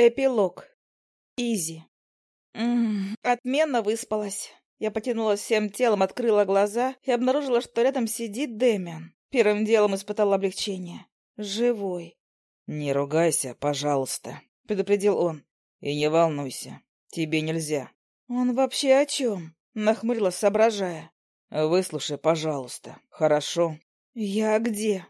Эпилог. Изи. М -м, отменно выспалась. Я потянулась всем телом, открыла глаза и обнаружила, что рядом сидит Дэмиан. Первым делом испытала облегчение. Живой. «Не ругайся, пожалуйста», — предупредил он. «И не волнуйся. Тебе нельзя». «Он вообще о чем?» — нахмурилась, соображая. «Выслушай, пожалуйста. Хорошо?» «Я где?»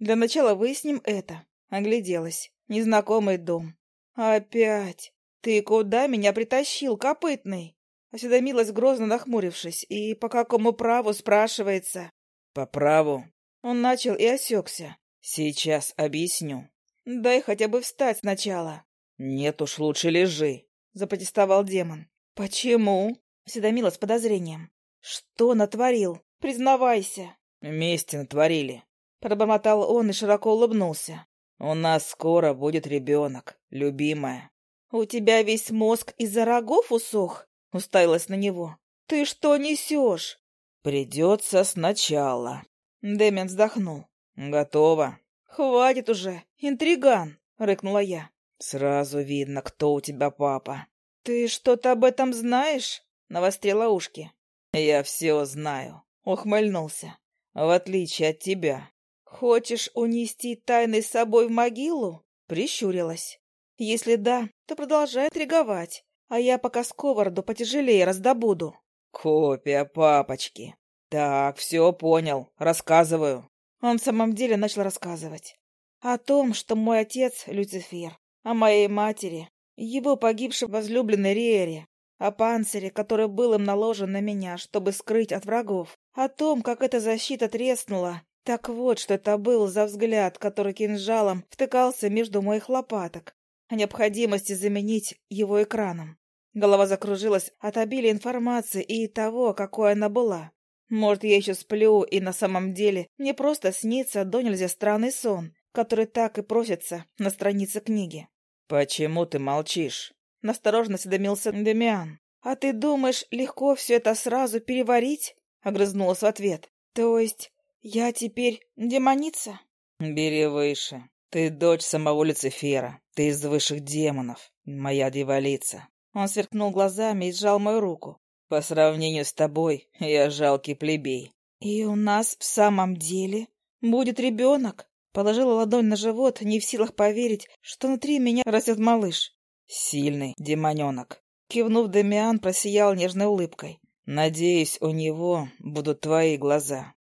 «Для начала выясним это». Огляделась. Незнакомый дом. «Опять? Ты куда меня притащил, копытный?» Осведомилась, грозно нахмурившись. «И по какому праву?» — спрашивается. «По праву». Он начал и осекся. «Сейчас объясню». «Дай хотя бы встать сначала». «Нет уж, лучше лежи», — запротестовал демон. «Почему?» — осведомила с подозрением. «Что натворил? Признавайся». «Вместе натворили», — пробормотал он и широко улыбнулся. «У нас скоро будет ребенок, любимая». «У тебя весь мозг из-за рогов усох?» — уставилась на него. «Ты что несешь?» «Придется сначала». Дэмиан вздохнул. «Готово». «Хватит уже, интриган!» — рыкнула я. «Сразу видно, кто у тебя папа». «Ты что-то об этом знаешь?» — навострила ушки. «Я все знаю», — ухмыльнулся. «В отличие от тебя, «Хочешь унести тайны с собой в могилу?» Прищурилась. «Если да, то продолжай интриговать, а я пока сковороду потяжелее раздобуду». «Копия папочки. Так, все понял. Рассказываю». Он в самом деле начал рассказывать. О том, что мой отец — Люцифер, о моей матери, его погибшей возлюбленной Риере, о панцире, который был им наложен на меня, чтобы скрыть от врагов, о том, как эта защита треснула, так вот, что это был за взгляд, который кинжалом втыкался между моих лопаток, о необходимости заменить его экраном. Голова закружилась от обилия информации и того, какой она была. Может, я еще сплю, и на самом деле мне просто снится до нельзя странный сон, который так и просится на странице книги. «Почему ты молчишь?» — насторожно седомился Демиан. «А ты думаешь, легко все это сразу переварить?» — огрызнулась в ответ. «То есть «Я теперь демоница?» «Бери выше. Ты дочь самого Люцифера. Ты из высших демонов, моя дьяволица». Он сверкнул глазами и сжал мою руку. «По сравнению с тобой, я жалкий плебей». «И у нас в самом деле будет ребенок?» Положила ладонь на живот, не в силах поверить, что внутри меня растет малыш. «Сильный демоненок». Кивнув, Демиан просиял нежной улыбкой. «Надеюсь, у него будут твои глаза».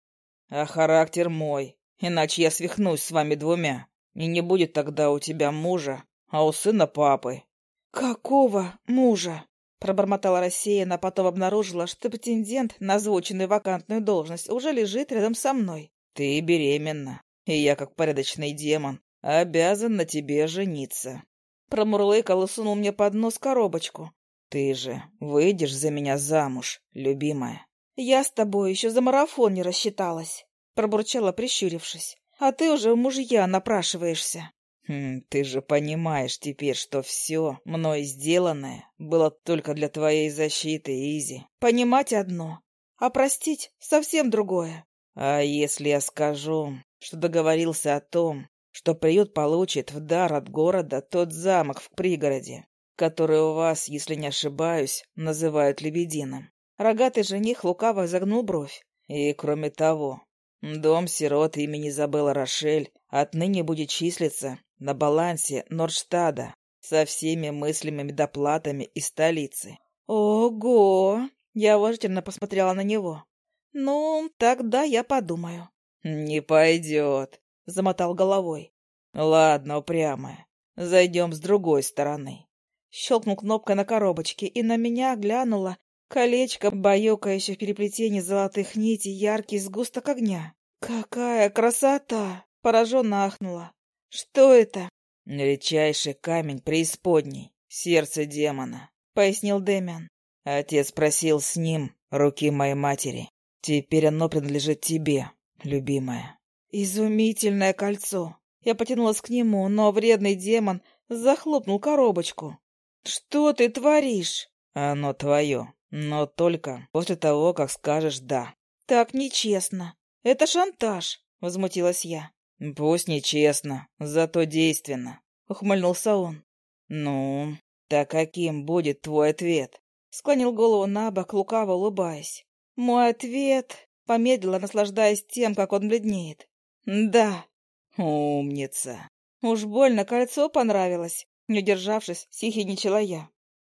А характер мой, иначе я свихнусь с вами двумя, и не будет тогда у тебя мужа, а у сына папы. Какого мужа? Пробормотала рассеянно, а потом обнаружила, что претендент на озвученную вакантную должность уже лежит рядом со мной. Ты беременна, и я, как порядочный демон, обязан на тебе жениться. Промурлыкал и сунул мне под нос коробочку. Ты же выйдешь за меня замуж, любимая. «Я с тобой еще за марафон не рассчиталась», — пробурчала, прищурившись. «А ты уже в мужья напрашиваешься». Хм, «Ты же понимаешь теперь, что все мной сделанное было только для твоей защиты, Изи». «Понимать одно, а простить совсем другое». «А если я скажу, что договорился о том, что приют получит в дар от города тот замок в пригороде, который у вас, если не ошибаюсь, называют Лебединым?» Рогатый жених лукаво загнул бровь. «И кроме того, дом сирот имени Забелла Рошель отныне будет числиться на балансе Нордштада со всеми мыслимыми доплатами из столицы». «Ого!» — я уважительно посмотрела на него. «Ну, тогда я подумаю». «Не пойдет», — замотал головой. «Ладно, упрямая, зайдем с другой стороны». Щелкнул кнопкой на коробочке, и на меня глянула Колечко, баюкающее в переплетении золотых нитей, яркий сгусток огня. «Какая красота!» — пораженно ахнула. «Что это?» «Редчайший камень преисподней, сердце демона», — пояснил Дэмиан. «Отец просил с ним руки моей матери. Теперь оно принадлежит тебе, любимая». «Изумительное кольцо!» Я потянулась к нему, но вредный демон захлопнул коробочку. «Что ты творишь?» «Оно твое. Но только после того, как скажешь «да». «Так нечестно. Это шантаж», — возмутилась я. «Пусть нечестно, зато действенно», — ухмыльнулся он. «Ну, так каким будет твой ответ?» Склонил голову на бок, лукаво улыбаясь. Мой ответ помедлила, наслаждаясь тем, как он бледнеет. «Да». «Умница». Уж больно кольцо понравилось. Не удержавшись, сихиничала я.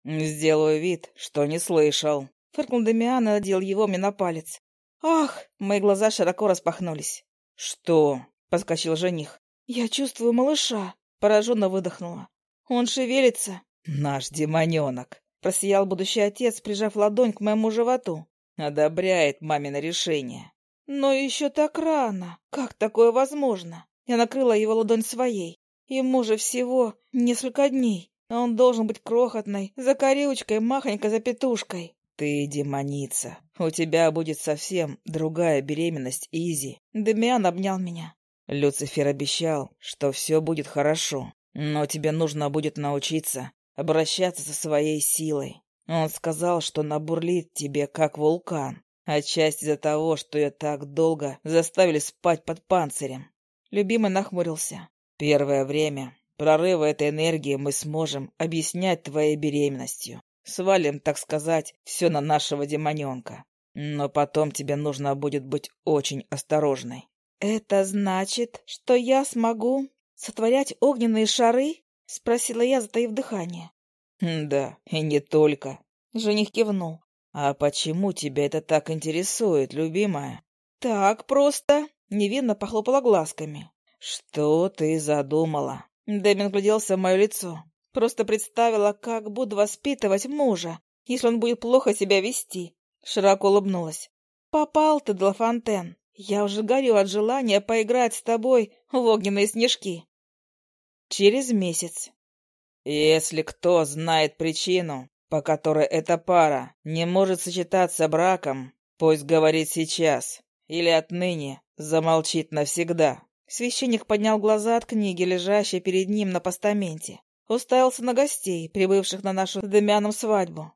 «Сделаю вид, что не слышал». Фыркнул Дамиан и надел его мне на палец. «Ах!» Мои глаза широко распахнулись. «Что?» — подскочил жених. «Я чувствую малыша», — пораженно выдохнула. «Он шевелится». «Наш демоненок», — просиял будущий отец, прижав ладонь к моему животу. «Одобряет мамино решение». «Но еще так рано. Как такое возможно?» Я накрыла его ладонь своей. Ему же всего несколько дней. А он должен быть крохотной, за корючкой, махонькой за петушкой. «Ты демоница. У тебя будет совсем другая беременность, Изи». Демиан обнял меня. Люцифер обещал, что все будет хорошо, но тебе нужно будет научиться обращаться со своей силой. Он сказал, что набурлит тебе, как вулкан, отчасти из-за того, что ее так долго заставили спать под панцирем. Любимый нахмурился. Первое время прорыва этой энергии мы сможем объяснять твоей беременностью. Свалим, так сказать, все на нашего демоненка. Но потом тебе нужно будет быть очень осторожной. «Это значит, что я смогу сотворять огненные шары?» — спросила я, затаив дыхание. «Да, и не только». Жених кивнул. «А почему тебя это так интересует, любимая?» «Так просто», — невинно похлопала глазками. «Что ты задумала?» Дэмин гляделся в мое лицо. Просто представила, как буду воспитывать мужа, если он будет плохо себя вести. Широко улыбнулась. «Попал ты, Длафонтен. Я уже горю от желания поиграть с тобой в огненные снежки». Через месяц. «Если кто знает причину, по которой эта пара не может сочетаться браком, пусть говорит сейчас, или отныне замолчит навсегда». Священник поднял глаза от книги, лежащей перед ним на постаменте уставился на гостей, прибывших на нашу с Демьяном свадьбу.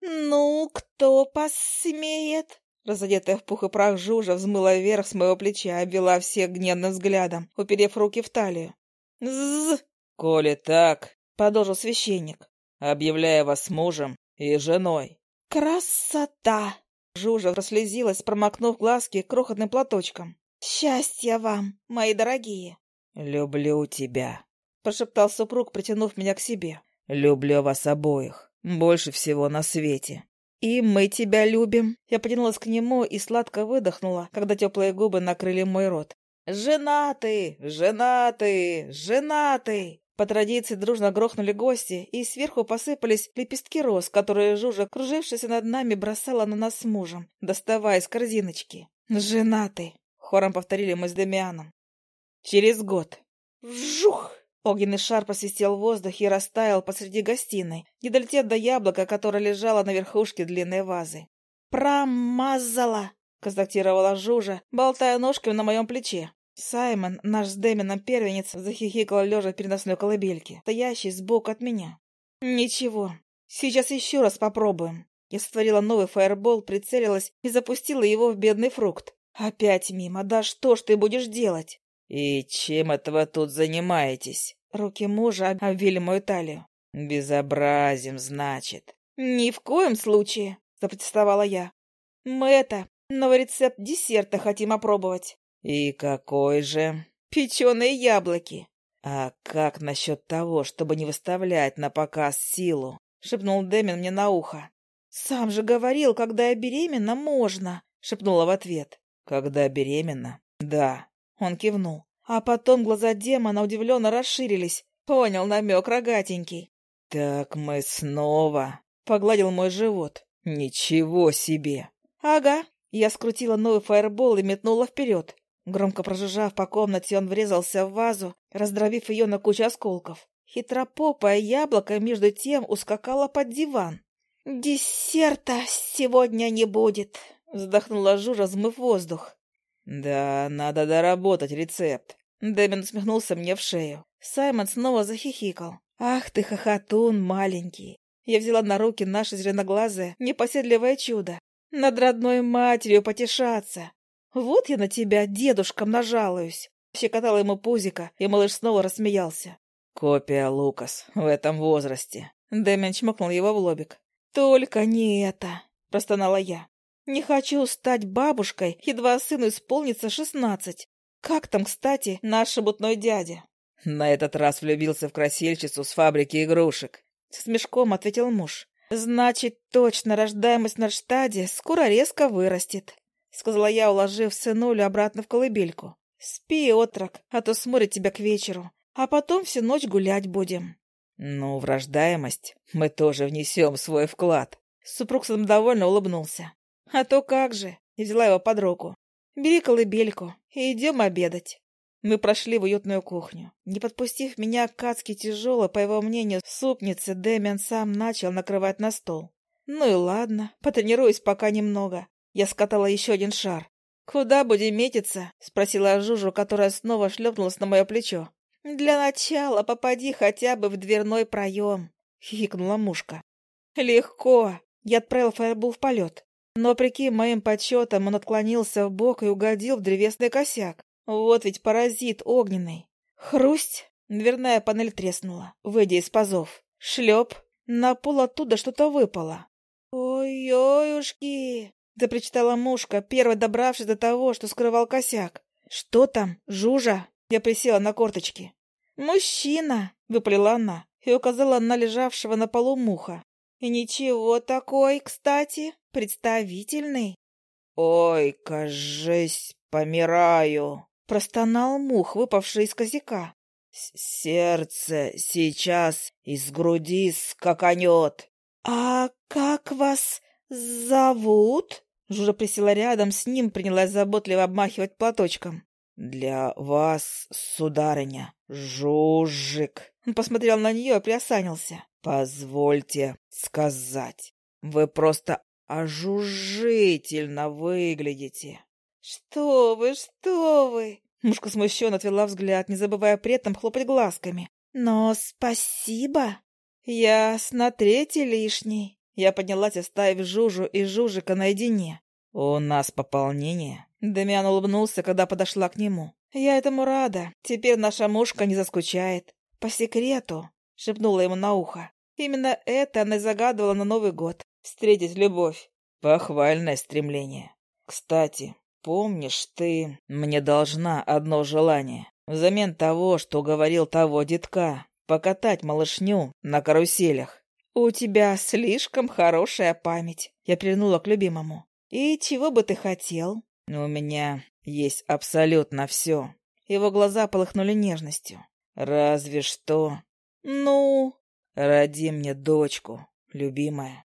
«Ну, кто посмеет?» Разодетая в пух и прах Жужа взмыла вверх с моего плеча, обвела всех гневным взглядом, уперев руки в талию. «З-з-з!» «Коли так», — продолжил священник, объявляя вас мужем и женой. «Красота!» Жужа прослезилась, промокнув глазки крохотным платочком. «Счастья вам, мои дорогие!» «Люблю тебя!» — прошептал супруг, притянув меня к себе. «Люблю вас обоих. Больше всего на свете». «И мы тебя любим». Я потянулась к нему и сладко выдохнула, когда теплые губы накрыли мой рот. «Женаты! Женаты! Женаты!» По традиции дружно грохнули гости, и сверху посыпались лепестки роз, которые Жужа, кружившаяся над нами, бросала на нас с мужем, доставая из корзиночки. «Женаты!» — хором повторили мы с Демианом. Через год. Вжух! Огненный шар посвистел в воздухе и растаял посреди гостиной, не долетев до яблока, которое лежало на верхушке длинной вазы. «Промазала!» — констатировала Жужа, болтая ножками на моем плече. Саймон, наш с Дэмином первенец, захихикал лежа в переносной колыбельке, стоящий сбоку от меня. «Ничего, сейчас еще раз попробуем». Я сотворила новый фаербол, прицелилась и запустила его в бедный фрукт. «Опять мимо, да что ж ты будешь делать?» «И чем это вы тут занимаетесь?» Руки мужа обвили мою талию. «Безобразием, значит». «Ни в коем случае», — запротестовала я. «Мы это, новый рецепт десерта хотим опробовать». «И какой же?» «Печеные яблоки». «А как насчет того, чтобы не выставлять на показ силу?» — шепнул Дэмин мне на ухо. «Сам же говорил, когда я беременна, можно», — шепнула в ответ. «Когда беременна? Да». Он кивнул. А потом глаза демона удивленно расширились. Понял намек рогатенький. «Так мы снова...» — погладил мой живот. «Ничего себе!» «Ага». Я скрутила новый фаербол и метнула вперед. Громко прожужжав по комнате, он врезался в вазу, раздробив ее на кучу осколков. Хитропопое яблоко между тем ускакало под диван. «Десерта сегодня не будет», — вздохнула Жужа, взмыв воздух. «Да, надо доработать рецепт». Дэмин усмехнулся мне в шею. Саймон снова захихикал. «Ах ты, хохотун маленький!» Я взяла на руки наше зеленоглазое, непоседливое чудо. Над родной матерью потешаться. Вот я на тебя дедушкам нажалуюсь. Щекотала ему пузика, и малыш снова рассмеялся. Копия Лукас в этом возрасте. Дэмин чмокнул его в лобик. «Только не это!» — простонала я. «Не хочу стать бабушкой, едва сыну исполнится шестнадцать. Как там, кстати, наш шебутной дядя?» На этот раз влюбился в красильщицу с фабрики игрушек. С мешком ответил муж. «Значит, точно рождаемость на штаде скоро резко вырастет», — сказала я, уложив сынулю обратно в колыбельку. «Спи, отрок, а то сморит тебя к вечеру, а потом всю ночь гулять будем». «Ну, в рождаемость мы тоже внесем свой вклад». Супруг самодовольно улыбнулся. «А то как же!» — и взяла его под руку. «Бери колыбельку и идем обедать». Мы прошли в уютную кухню. Не подпустив меня к адски тяжелой, по его мнению, супнице, Дэмиан сам начал накрывать на стол. Ну и ладно, потренируюсь пока немного. Я скатала еще один шар. «Куда будем метиться?» — спросила Жужу, которая снова шлепнулась на мое плечо. «Для начала попади хотя бы в дверной проем», — хихикнула мушка. «Легко!» — я отправил фаербол в полет. Но, прикинь, моим подсчетом он отклонился в бок и угодил в древесный косяк. Вот ведь паразит огненный. Хрусть. Дверная панель треснула, выйдя из пазов. Шлеп. На пол оттуда что-то выпало. «Ой-ой-ушки!» — запричитала мушка, первой добравшись до того, что скрывал косяк. «Что там? Жужа?» Я присела на корточки. «Мужчина!» — выплела она и указала на лежавшего на полу муха. «И ничего такой, кстати, представительный». «Ой, кажись, помираю!» Простонал мух, выпавший из козяка. «Сердце сейчас из груди скаканет!» «А как вас зовут?» Жужа присела рядом с ним, принялась заботливо обмахивать платочком. «Для вас, сударыня, Жужик!» Он посмотрел на нее и приосанился. «Позвольте сказать, вы просто ожужительно выглядите!» «Что вы, что вы!» Мушка смущенно отвела взгляд, не забывая при этом хлопать глазками. «Но спасибо!» «Ясно, третий лишний!» Я поднялась, оставив Жужу и Жужика наедине. «У нас пополнение?» Дамиан улыбнулся, когда подошла к нему. «Я этому рада. Теперь наша мушка не заскучает. По секрету!» — шепнула ему на ухо. Именно это она загадывала на Новый год. Встретить любовь. Похвальное стремление. Кстати, Помнишь, ты мне должна одно желание. Взамен того, что говорил того детка, покатать малышню на каруселях. У тебя слишком хорошая память. Я прильнула к любимому. И чего бы ты хотел? У меня есть абсолютно все. Его глаза полыхнули нежностью. Разве что... Ну? Роди мне дочку, любимая.